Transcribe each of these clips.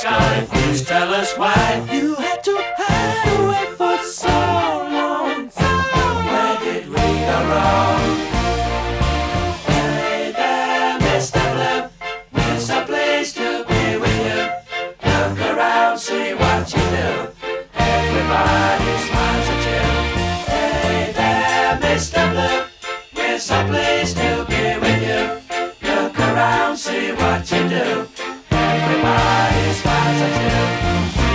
Sky, please tell us why you had to hide away for so long. Where did we go wrong? Hey there, Mr. Blue. It's a place to be with you. Look around, see what you do. Everybody smiles at you. Hey there, Mr. Blue. It's a place to be with you. Look around, see what you do. Everybody smiles at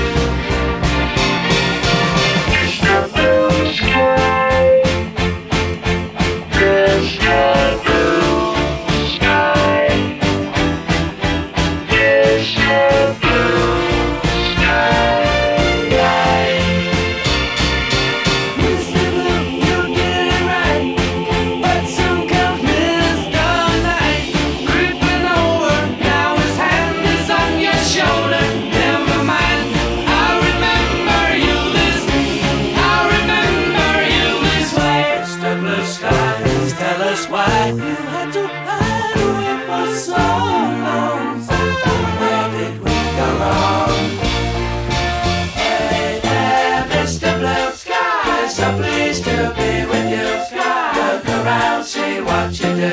watching.